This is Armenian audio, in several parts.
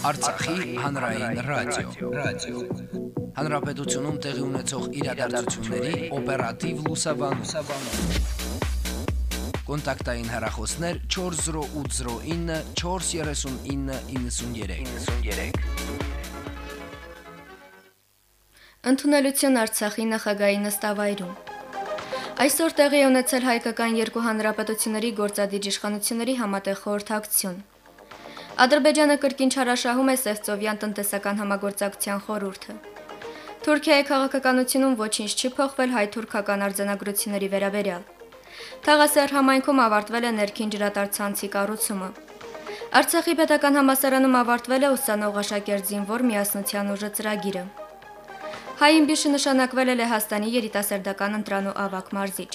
Արցախի հանրային ռադիո, ռադիո։ Հանրապետությունում տեղի ունեցող իրադարձությունների օպերատիվ լուսաբանում։ Կոնտակտային հեռախոսներ 40809 43993։ 93։ Ընդունելություն Արցախի նախագահի նստավայրում։ Այսօր տեղի ունեցել հայկական երկու հանրապետությունների գործադիր իշխանությունների համատեղ խորհրդակցություն։ Ադրբեջանը կրկին չարաշահում է Սևծովյան տնտեսական համագործակցության խորհուրդը։ Թուրքիայի քաղաքականությունում ոչինչ չի փոխվել հայ-թուրքական արձանագրությունների վերաբերյալ։ Թաղասեր համայնքում ավարտվել է ներքին ջրատարցանցի կառուցումը։ Արցախի պետական համասարանում ավարտվել է ուսանող աշակերտ զինվոր միասնության ուժը ծրագիրը։ Հայինբիշը նշանակվել է Լեհաստանի երիտասարդական ընտրանու ավակ մարզիչ։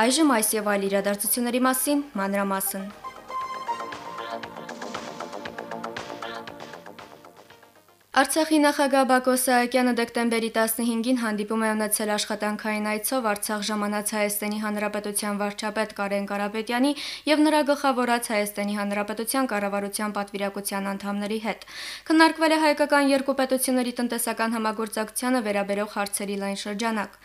Այժմ այս եւ այլ իրադարձությունների մասին մանրամասն։ Արցախի նախագահ Բակո Սահակյանը դեկտեմբերի 15-ին հանդիպում է ունեցել աշխատանքային այցով Արցախ ժամանած Հայաստանի Հանրապետության վարչապետ Կարեն Կարապետյանի եւ նրա գլխավորած Հայաստանի Հանրապետության կառավարության պատվիրակության անդամների հետ։ Քննարկվել է հայկական երկու պետությունների տնտեսական համագործակցությանը վերաբերող հարցերի լայն շրջանակ։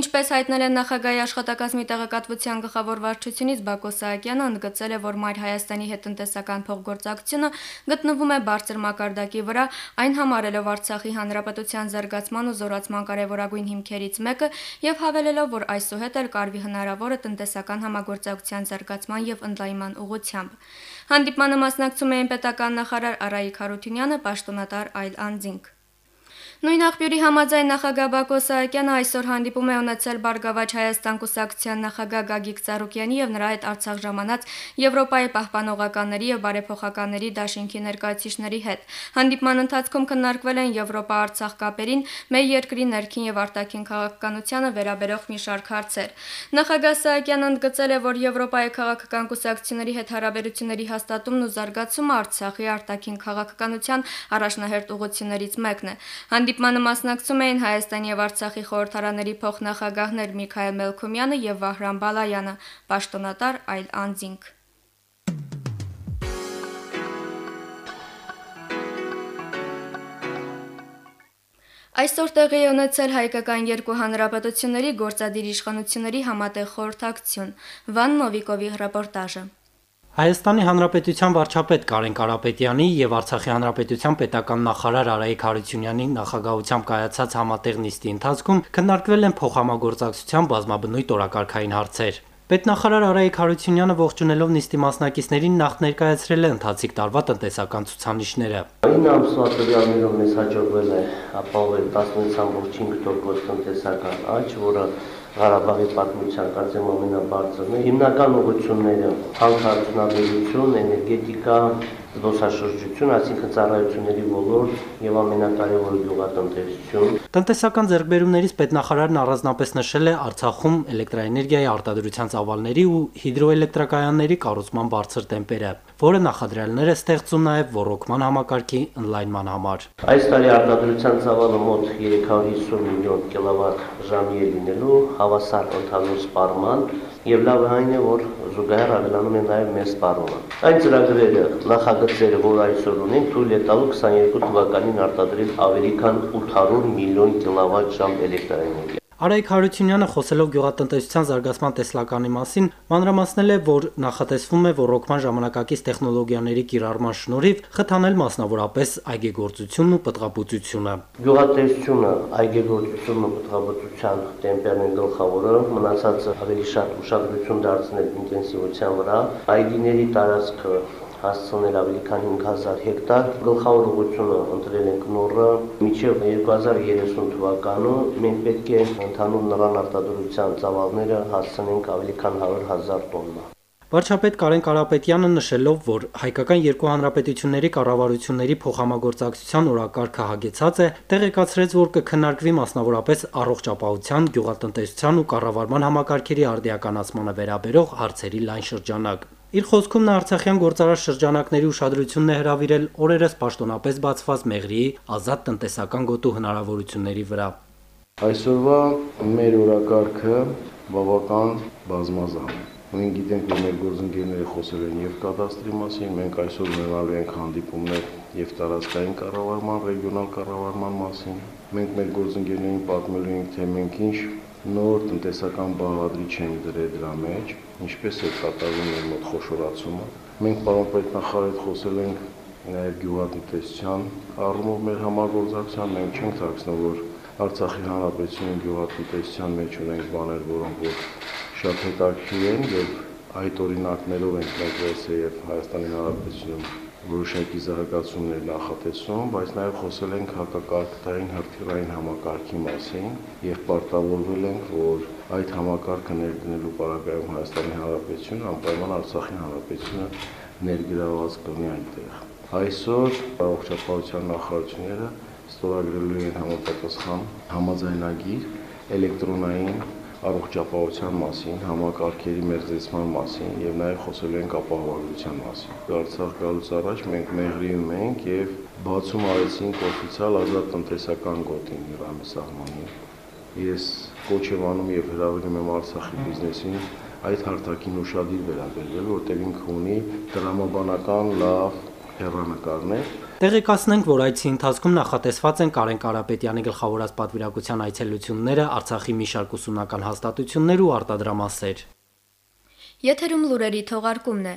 Ինչպես հայտնել են նախագահի աշխատակազմի տեղեկատվության գլխավոր վարչությունից Բակո Սահակյանը ընդգծել է, որ Մայր Հայաստանի հետ տնտեսական փոխգործակցությունը գտնվում է բարձր մակարդակի վրա, այն համար համարելով Արցախի հանրապետության զարգացման ու զորացման կարևորագույն հիմքերից մեկը եւ հավելելով, որ այսուհետ էլ կարվի հնարավորը տնտեսական համագործակցության զարգացման եւ ընդլայնման ուղղությամբ։ Հանդիպմանը մասնակցում էին պետական նախարար Արայիկ Հարությունյանը, պաշտոնատար այլ անձինք։ Նույն աղբյուրի համաձայն նախագահ Բակո Սահակյանը այսօր հանդիպում է ունեցել Բարգավաճ Հայաստան կուսակցության նախագահ Գագիկ Ծառուկյանի եւ նրա հետ Արցախ ժամանած Եվրոպայի պահպանողականների եւ բարեփոխականների դաշինքի ներկայացիչների հետ։ Հանդիպման ընթացքում քննարկվել են Եվրոպա-Արցախ կապերին, մեր երկրի ներքին եւ արտաքին քաղաքականությանը վերաբերող մի շարք հարցեր։ Նախագահ Սահակյանը ընդգծել է, որ Եվրոպայի քաղաքական կուսակցությունների հետ հարաբերությունների հաստատումն ու զարգացումը Արցախի արտաքին քաղաքականության առաջնահերթ ուղղություններից մեկն է։ Հանդիպ Հանդիպմանը մասնակցում էին Հայաստանի եւ Արցախի խորհրդարաների փոխնախագահներ Միքայել Մելքումյանը եւ Վահրամ Բալայանը, պաշտոնատար այլ անձինք։ Այսօր տեղի ունեցել հայկական երկու հանրապետությունների գործադիր իշխանությունների համատեղ խորհրդակցություն։ Վան Նովիկովի ռեպորտաժը։ Հայաստանի Հանրապետության վարչապետ Կարեն Կարապետյանի եւ Արցախի Հանրապետության պետական նախարար Արայիկ Հարությունյանի նախագահությամբ կայացած համատեղ նիստի ընթացքում քննարկվել են փոխհամագործակցության բազմաբնույթ օրակարգային հարցեր։ Պետնախարար Արայիկ Հարությունյանը ողջունելով նիստի մասնակիցներին նախ ներկայացրել է ընթացիկ տարվա տնտեսական ցուցանիշները։ 9 ամսվա տվյալներով մեզ հաջողվել է ապահովել 16.5% տնտեսական աճ, որը Ղարաբաղի պատմության կարծեմ ամենաբարձրն է։ Հիմնական ուղղությունները հանքարդյունաբերություն, էներգետիկա, զբոսաշրջություն, այսինքն ծառայությունների ոլորտ եւ ամենակարևորը գյուղատնտեսություն։ Տնտեսական ձեռքբերումներից պետնախարարն առանձնապես նշել է Արցախում էլեկտրաէներգիայի արտադրության ծավալների ու հիդրոէլեկտրակայանների կառուցման բարձր տեմպերը, որը նախադրյալներ է ստեղծում նաեւ ռոռոկման համակարգի ընդլայնման համար։ Այս տարի արտադրության ծավալը մոտ 350 միլիոն կիլովատ ժամի է լինելու հավասար ընդհանուր սպառման եւ լավ այն է, որ զուգահեռ ավելանում է նաեւ մեր սպառումը։ Այն ծրագրերը, նախագծերը, որ այսօր ունենք, թույլ է տալու 22 թվականին արտադրել ավելի քան 800 միլիոն կիլովատ ժամ էլեկտրաէներգիա։ Արայք Հարությունյանը խոսելով գյուղատնտեսության զարգացման տեսլականի մասին մանրամասնել է, որ նախատեսվում է ռոռոկման ժամանակակից տեխնոլոգիաների կիրառման շնորհիվ խթանել մասնավորապես այգեգործությունն ու պտղաբուծությունը։ Գյուղատնտեսությունը, այգեգործությունն ու պտղաբուծության տեմպերն են գլխավորը, մնացածը ավելի շատ ուշադրություն դարձնել ինտենսիվության վրա, այգիների տարածքը հասցնել ավելի քան 5000 հեկտար։ Գլխավոր ուղղությունը ընտրել ենք նորը մինչև 2030 թվականը մենք պետք է ընդհանուր նռան արտադրության ծավալները հասցնենք ավելի քան 100.000 տոննա։ Վարչապետ Կարեն Կարապետյանը նշելով, որ հայկական երկու հանրապետությունների կառավարությունների փոխհամագործակցության օրակարգը հագեցած է, տեղեկացրեց, որ կքննարկվի մասնավորապես առողջապահության, գյուղատնտեսության ու կառավարման համակարգերի արդիականացմանը վերաբերող հարցերի լայն շրջանակ։ Իր խոսքում նա Արցախյան գործարար շրջանակների ուշադրությունն է հրավիրել օրերս պաշտոնապես բացված Մեղրիի ազատ տնտեսական գոտու հնարավորությունների վրա։ Այսօրվա մեր օրակարգը բավական բազմազան է։ Մենք գիտենք, որ մեր գործընկերները խոսել են եւ կադաստրի մասին, մենք այսօր ունենալու ենք հանդիպումներ եւ տարածքային կառավարման, ռեգիոնալ կառավարման մասին։ Մենք մեր գործընկերներին պատմելու ենք, թե մենք ինչ նոր տնտեսական բաղադրիչ ենք դրել դրա մեջ, ինչպես է կատարվում մեր մոտ խոշորացումը։ Մենք պարոն պետնախարար հետ խոսել ենք նաև գյուղատնտեսության առումով մեր համագործակցության մենք չենք ցածնում, որ Արցախի հանրապետությունում գյուղատնտեսության մեջ ունենք բաներ, որոնք որ շատ հետաքրքիր են եւ այդ օրինակներով ենք մենք ԵՍ եւ Հայաստանի Հանրապետությունում որոշակի զարգացումներ նախատեսում, բայց նաև խոսել ենք հակակարգային հրթիռային համակարգի մասին եւ պարտավորվել ենք, որ այդ համակարգը ներդնելու պարագայում Հայաստանի Հանրապետությունը անպայման Արցախի Հանրապետությունը ներգրաված կլինի այնտեղ։ Այսօր առողջապահության նախարարությունները ստորագրելու են համապատասխան համաձայնագիր էլեկտրոնային առողջապահության մասին, համակարգերի մերձեցման մասին եւ նաեւ խոսելու ենք ապահովության մասին։ Արցախ գալուց առաջ մենք մեղրիում ենք եւ բացում արեցինք օֆիցիալ ազատ տնտեսական գոտին Իրանի սահմանին։ Ես կոչ եմ անում եւ հրավիրում եմ Արցախի բիզնեսին այդ հարթակին ուշադիր վերաբերվել, որտեղ ինքը ունի դրամաբանական լավ հեռանկարներ Տեղեկացնենք, որ այցի ընթացքում նախատեսված են Կարեն Կարապետյանի գլխավորած պատվիրակության այցելությունները, Արցախի մի շարք ուսումնական հաստատություններ ու արտադրամասեր։ Եթերում լուրերի թողարկումն է։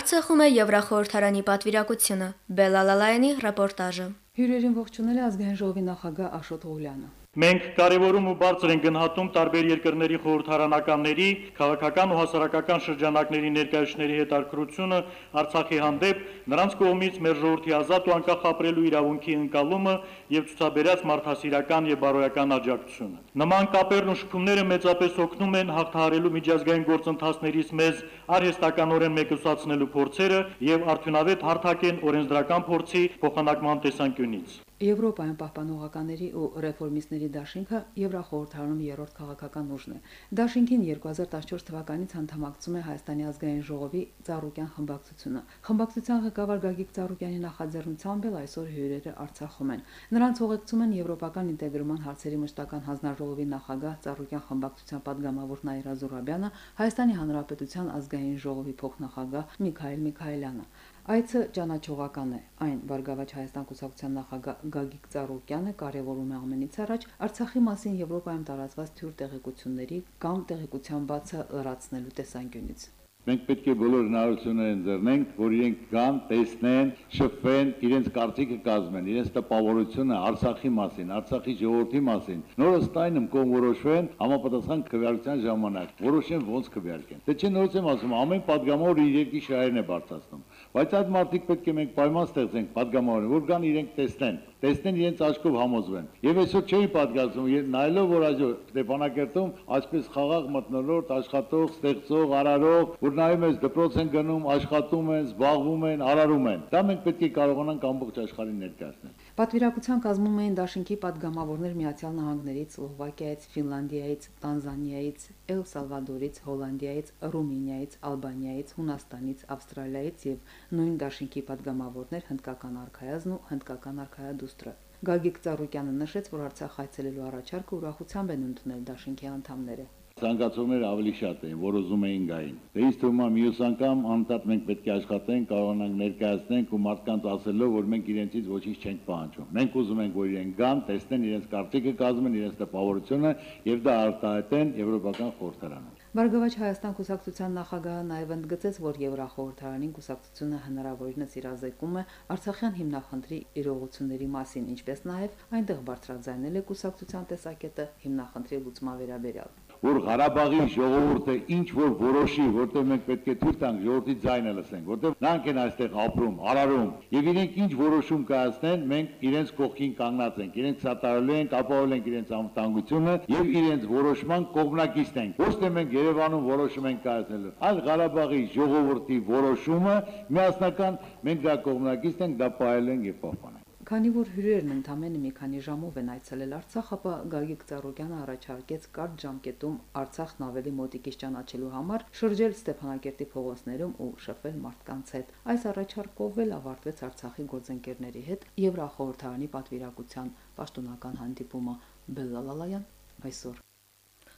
Արցախում է Եվրախորհրդարանի պատվիրակությունը։ Բելալալայանի ռեպորտաժը։ Հյուրերին ողջունել է ազգային ժողովի նախագահ Աշոտ Ղուլյանը։ Մենք կարևորում ու բարձր են գնահատում տարբեր երկրների խորհրդարանականների, քաղաքական ու հասարակական շրջանակների ներկայացների հետաքրությունը Արցախի հանդեպ, նրանց կողմից մեր ժողովրդի ազատ ու անկախ ապրելու իրավունքի ընկալումը եւ ցուցաբերած մարդասիրական եւ բարոյական աջակցությունը։ Նման կապերն ու շփումները մեծապես օգնում են հաղթահարելու միջազգային գործընթացներից մեզ արհեստականորեն մեկուսացնելու փորձերը եւ արդյունավետ հարթակեն օրենսդրական փորձի փոխանակման տեսանկյունից։ Եվրոպայում պահպանողականների ու ռեֆորմիստների դաշինքը Եվրախորհրդարանում երրորդ քաղաքական ուժն է։ Դաշինքին 2014 թվականից անդամակցում է Հայաստանի ազգային ժողովի Ծառուկյան խմբակցությունը։ Խմբակցության ղեկավար Գագիկ Ծառուկյանի նախաձեռնությամբ էլ այսօր հյուրերը Արցախում են։ Նրանց ուղեկցում են Եվրոպական ինտեգրման հարցերի մշտական հանձնաժողովի նախագահ Ծառուկյան խմբակցության падգամավոր Նաիրա Զուրաբյանը, Հայաստանի Հանրապետության ազգային ժողովի փոխնախագահ Միքայել Միքայելյանը։ Այցը ճանաչողական է։ Այն Վարգավաճ Հայաստան կուսակցության նախագահ Գագիկ Ծառուկյանը կարևորում է ամենից առաջ Արցախի մասին Եվրոպայում տարածված թյուր տեղեկությունների կամ տեղեկության բացը լրացնելու տեսանկյունից։ Մենք պետք է բոլոր հնարավորությունները ընձեռնենք, որ իրենք գան, տեսնեն, շփվեն, իրենց կարծիքը կազմեն, իրենց տպավորությունը Արցախի մասին, Արցախի ժողովրդի մասին։ Նորս տայնում կողմորոշվեն համապատասխան քվեարկության ժամանակ։ Որոշեն ոնց քվեարկեն։ Դե չէ նորից եմ ասում, ամեն падգամավոր իր երկի շահերն է բարձրացնում։ Բայց այդ մարդիկ պետք է մենք պայման ստեղծենք падգամավորին, որ կան իրենք տեսնեն, տեսնեն իրենց աչքով համոզվեն։ Եվ այսօր չէի падգազում, նայելով որ այո Ստեփանակերտում այսպես խաղաղ մտնոլորտ, աշխատող, ստեղծող, արարող, որ նայում ես դպրոց են գնում, աշխատում են, զբաղվում են, արարում են։ Դա մենք պետք է կարողանանք ամբողջ աշխարհին ներկայացնել։ Պատվիրակության կազմում էին Դաշնքի падգամավորներ Միացյալ Նահանգներից, Սլովակիայից, Ֆինլանդիայից, Տանզանիայից, Էլ Սալվադորից, Հոլանդիայից, Ռումինիայից, Ալբանիայից, Հունաստանից, Ավստրալիայից եւ նույն Դաշնքի падգամավորներ հնդկական արխայազն ու հնդկական արխայադուստրը։ Գագիկ Ծառուկյանը նշեց, որ Արցախ այցելելու առաջարկը ուրախությամբ են ընդունել Դաշնքի անդամները ցանկացողները ավելի շատ էին, որ ուզում էին գային։ Դե ինձ թվում է մյուս անգամ անընդհատ մենք պետք է աշխատենք, կարողանանք ներկայացնենք ու մարդկանց ասելով, որ մենք իրենցից ոչինչ չենք պահանջում։ Մենք ուզում ենք, որ իրենք գան, տեսնեն իրենց կարծիքը կազմեն, իրենց տպավորությունը եւ դա արտահայտեն Եվրոպական խորհրդարանում։ Բարգավաճ Հայաստան կուսակցության նախագահը նաև ընդգծեց, որ Եվրախորհրդարանին կուսակցությունը հնարավորինս իրազեկում է Արցախյան հիմնախնդրի իրողությունների մասին, ինչպես նաև այնտեղ բարձրաձայնել է կուսակցության տեսակետը հիմնախնդրի լուծման վերաբերյալ որ Ղարաբաղի ժողովուրդը ինչ որ որոշի, որտեղ մենք պետք է թույլ տանք ժողովրդի ձայնը լսենք, որտեղ նրանք են այստեղ ապրում, արարում, եւ իրենք ինչ որոշում կայացնեն, մենք իրենց կողքին կանգնած ենք, իրենք սատարելու ենք, ապահովել ենք իրենց անվտանգությունը եւ իրենց որոշման կողմնակիցն ենք։ Ոչ թե մենք Երևանում որոշում ենք կայացնելու, այլ Ղարաբաղի ժողովրդի որոշումը միասնական մենք դա կողմնակիցն ենք, դա պահել ենք եւ պահպանենք։ Քանի որ հյուրերն ընդամենը մի քանի ժամով են այցելել Արցախ, ապա Գագիկ Ծառուկյանը առաջարկեց կարճ ժամկետում Արցախն ավելի մոտիկից ճանաչելու համար շրջել Ստեփանակերտի փողոցներում ու շփվել մարդկանց հետ։ Այս առաջարկով էլ ավարտվեց Արցախի գործընկերների հետ Եվրախորհրդարանի պատվիրակության պաշտոնական հանդիպումը Բելլալալայան այսօր։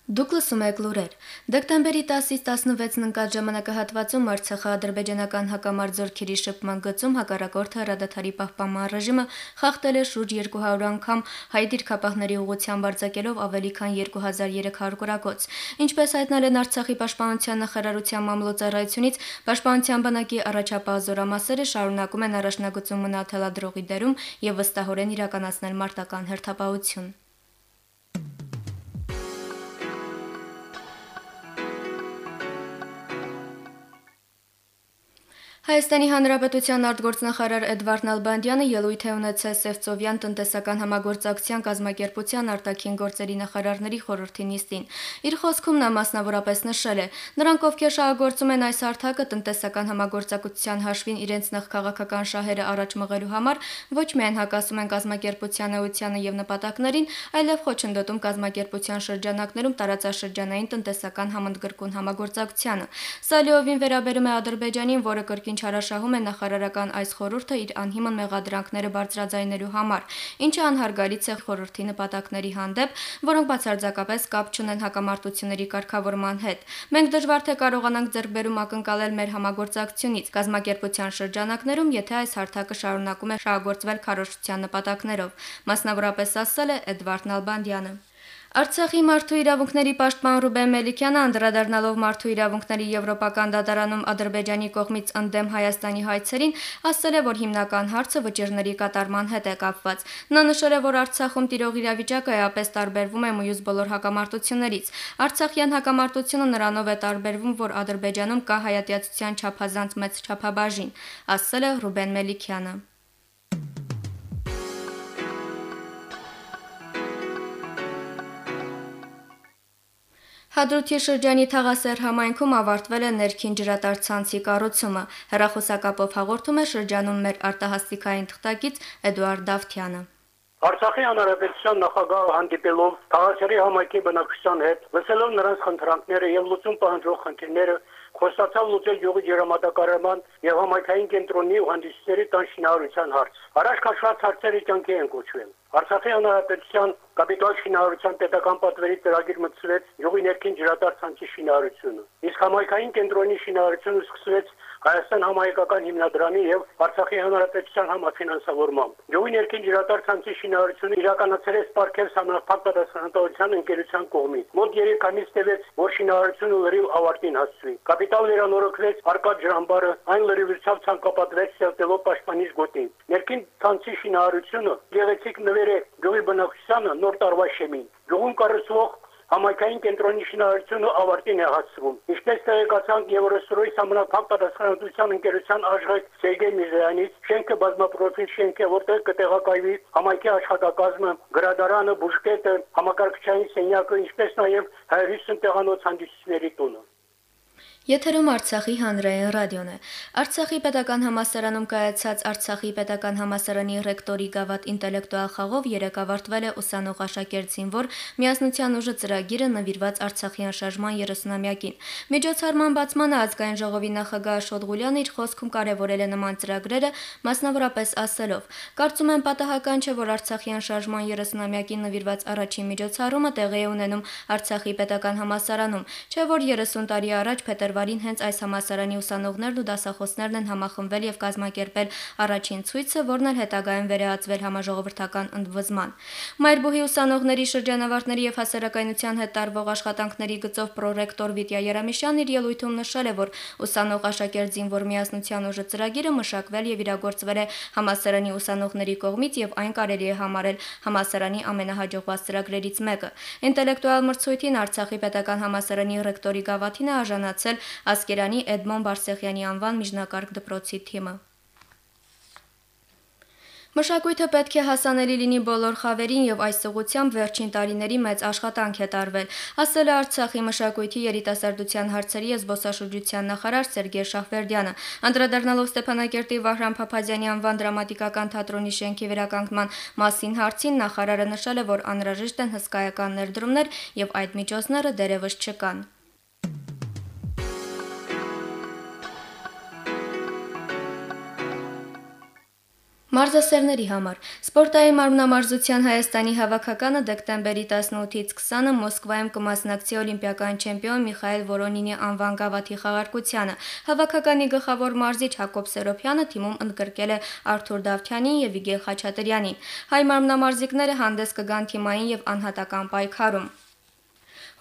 Դուք լսում եք լուրեր։ Դեկտեմբերի 10-ից 16-ն ընկած ժամանակահատվածում Արցախա-ադրբեջանական հակամարտ զորքերի շփման գծում հակառակորդը հրադադարի պահպանման ռեժիմը խախտել է շուրջ 200 անգամ հայ դիրքապահների ուղղությամբ արձակելով ավելի քան 2300 գրակոց։ Ինչպես հայտնել են Արցախի պաշտպանության նախարարության մամլոյցարայությունից, պաշտպանության բանակի առաջապահ զորամասերը շարունակում են առաջնագծում մնաթելադրողի դերում եւ վստահորեն իրականացնել մարտական հերթապահություն։ Հայաստանի Հանրապետության արտգործնախարար Էդվարդ Նալբանդյանը ելույթ է ունեցել Սևծովյան տնտեսական համագործակցության կազմակերպության արտաքին գործերի նախարարների խորհրդի նիստին։ Իր խոսքում նա մասնավորապես նշել է. նրանք ովքեր շահագործում են այս հարթակը տնտեսական համագործակցության հաշվին իրենց նախքաղաքական շահերը առաջ մղելու համար ոչ միայն հակասում են կազմակերպության էությանը եւ նպատակներին, այլև խոչընդոտում կազմակերպության շրջանակներում տարածաշրջանային տնտեսական համընդգրկուն համագործակցությանը։ Սա լիովին վերաբերում է Ադրբեջանին, որը կրկին չարաշահում է նախարարական այս խորհուրդը իր անհիմն մեղադրանքները բարձրաձայնելու համար, ինչը անհարգալից է խորհրդի նպատակների հանդեպ, որոնք բացարձակապես կապ չունեն հակամարտությունների կարգավորման հետ։ Մենք դժվար թե կարողանանք ձեռքբերում ակնկալել մեր համագործակցությունից կազմակերպության շրջանակներում, եթե այս հարթակը շարունակում է շահագործվել քարոշչության նպատակներով, մասնավորապես ասել է Էդվարդ Նալբանդյանը։ Արցախի մարդու իրավունքների պաշտպան Ռուբեն Մելիքյանը անդրադառնալով մարդու իրավունքների եվրոպական դատարանում Ադրբեջանի կողմից ընդդեմ Հայաստանի հայցերին, ասել է, որ հիմնական հարցը վճիռների կատարման հետ է կապված։ Նա նշել է, որ Արցախում տիրող իրավիճակը էապես տարբերվում է մյուս բոլոր հակամարտություններից։ Արցախյան հակամարտությունը նրանով է տարբերվում, որ Ադրբեջանում կա հայատյացության չափազանց մեծ չափաբաժին, ասել է Ռուբեն Մելիքյանը։ Հադրութի շրջանի Թաղասեր համայնքում ավարտվել է ներքին ջրատարցանցի կառուցումը։ Հերախոսակապով հաղորդում է շրջանում մեր արտահասթիկային թղթակից Էդուարդ Դավթյանը։ Արցախի հանրապետության նախագահը հանդիպելով Թաղասերի համայնքի բնակչության հետ, լսելով նրանց խնդրանքները եւ լուծում պահանջող խնդիրները, խոստացավ լուծել յուղի ջրամատակարարման եւ համայնքային կենտրոնի ու հանդիսների տան շինարարության հարց։ Առաջ քաշված հարցերը կյանքի են կոչվել։ Արցախի հանրապետության կապիտալ շինարարության պետական պատվերի ծրագիր մտցվեց յուղի ներքին ջրատար ցանցի շինարարությունը։ Իսկ համայնքային կենտրոնի շինարարությունը սկսվեց Հայաստան համայնքական հիմնադրամի եւ Արցախի հանրապետության համաֆինանսավորմամբ։ Յուղի ներքին ջրատար ցանցի շինարարությունը իրականացել է Սպարքել համապարփակ պատասխանատվության ընկերության կողմից։ Մոտ 3 ամիս տևեց, որ շինարարությունը լրիվ ավարտին հասցվի։ Կապիտալ վերանորոգվեց Արկադ ջրամբարը, այն լրիվությամբ ցանկապատվեց Սերտելով պաշտպանիչ գոտին։ Ներքին ցանցի շինարարությունը գեղեցիկ նվեր է գյուղի բնակչությանը նոր տարվա շեմին։ Գյուղում կառուցվող համայնքային կենտրոնի շինարարությունը ավարտին է հասցվում։ Ինչպես տեղեկացանք Եվրոսրոյի համանախապ պատասխանատվության ընկերության աշխարհ Սերգեյ Միզյանից, շենքը բազմապրոֆիլ շենք է, որտեղ կտեղակայվի համայնքի աշխատակազմը, գրադարանը, բուժկետը, համակարգչային սենյակը, ինչպես նաև 150 տեղանոց հանդիսությունների տունը։ Եթերում Արցախի հանրային ռադիոն է։ Արցախի պետական համասարանում կայացած Արցախի պետական համասարանի ռեկտորի գավաթ ինտելեկտուալ խաղով երեք ավարտվել է ուսանող աշակերտ զինվոր միասնության ուժը ծրագիրը նվիրված Արցախյան շարժման 30-ամյակին։ Միջոցառման բացմանը ազգային ժողովի նախագահ Աշոտ Ղուլյանը իր խոսքում կարևորել է նման ծրագրերը, մասնավորապես ասելով. «Կարծում եմ պատահական չէ, որ Արցախյան շարժման 30-ամյակին նվիրված առաջին միջոցառումը տեղի է ունենում Արցախի պետական համասարանում, չէ որ 30 տարի առաջ փետրվարի փետրվարին հենց այս համասարանի ուսանողներն ու դասախոսներն են համախմբվել եւ կազմակերպել առաջին ցույցը, որն էլ հետագայում վերահացվել համաժողովրդական ընդվզման։ Մայրբուհի ուսանողների շրջանավարտների եւ հասարակայնության հետ տարվող աշխատանքների գծով պրոռեկտոր Վիտյա Երամիշյանն իր ելույթում նշել է, որ ուսանող աշակերտ զինվոր միասնության ուժը ծրագիրը մշակվել եւ իրագործվել է համասարանի ուսանողների կողմից եւ այն կարելի է համարել համասարանի ամենահաջողված ծրագրերից մեկը։ Ինտելեկտուալ մրցույթին Արցախի պետական համասարանի ռեկտորի գավաթին է արժանացել Ասկերանի Էդմոն Բարսեղյանի անվան միջնակարգ դպրոցի թիմը։ Մշակույթը պետք է հասանելի լինի բոլոր խավերին եւ այս ուղությամբ վերջին տարիների մեծ աշխատանք է տարվել, ասել է Արցախի մշակույթի երիտասարդության հարցերի եւ զբոսաշրջության նախարար Սերգեյ Շահվերդյանը։ Անդրադառնալով Ստեփանակերտի Վահրամ Փափազյանի անվան դրամատիկական թատրոնի շենքի վերականգնման մասին հարցին նախարարը նշել է, որ անհրաժեշտ են հսկայական ներդրումներ եւ այդ միջոցները դերևս չկան։ Մարզասերների համար Սպորտային մարմնամարզության Հայաստանի հավաքականը դեկտեմբերի 18-ից 20-ը Մոսկվայում կմասնակցի օլիմպիական չեմպիոն Միխայել Վորոնինի անվան գավաթի խաղարկությանը։ Հավաքականի գլխավոր մարզիչ Հակոբ Սերոփյանը թիմում ընդգրկել է Արթուր Դավթյանին եւ Վիգել Խաչատրյանին։ Հայ մարմնամարզիկները հանդես կգան թիմային եւ անհատական պայքարում։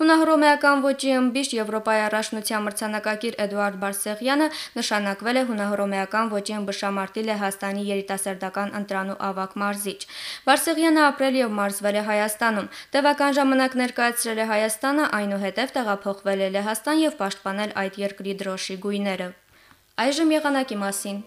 Հունահռոմեական ոճի ըմբիշ Եվրոպայի առաջնության մրցանակակիր Էդուարդ Բարսեղյանը նշանակվել է հունահռոմեական ոճի ըմբշամարտի Լեհաստանի երիտասարդական ընտրանու ավակ մարզիչ։ Բարսեղյանը ապրել եւ մարզվել է Հայաստանում։ Տևական ժամանակ ներկայացրել է Հայաստանը, այնուհետև տեղափոխվել է Լեհաստան եւ պաշտպանել այդ երկրի դրոշի գույները։ Այժմ եղանակի մասին։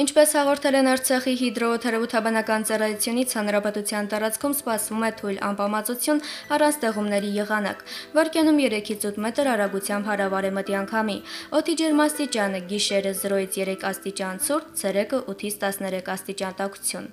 Ինչպես հաղորդել են Արցախի հիդրոթերապևտաբանական ծառայությունից, հանրապետության տարածքում սպասվում է թույլ անպամացություն առանց ձեղումների եղանակ։ Վարկյանում 3-ից 8 մետր արագությամբ հարավարեմտի անկամի։ Օդի ջերմաստիճանը՝ գիշերը 0-ից 3 աստիճան ցուրտ, ցերեկը 8-ից 13 աստիճան տաքություն։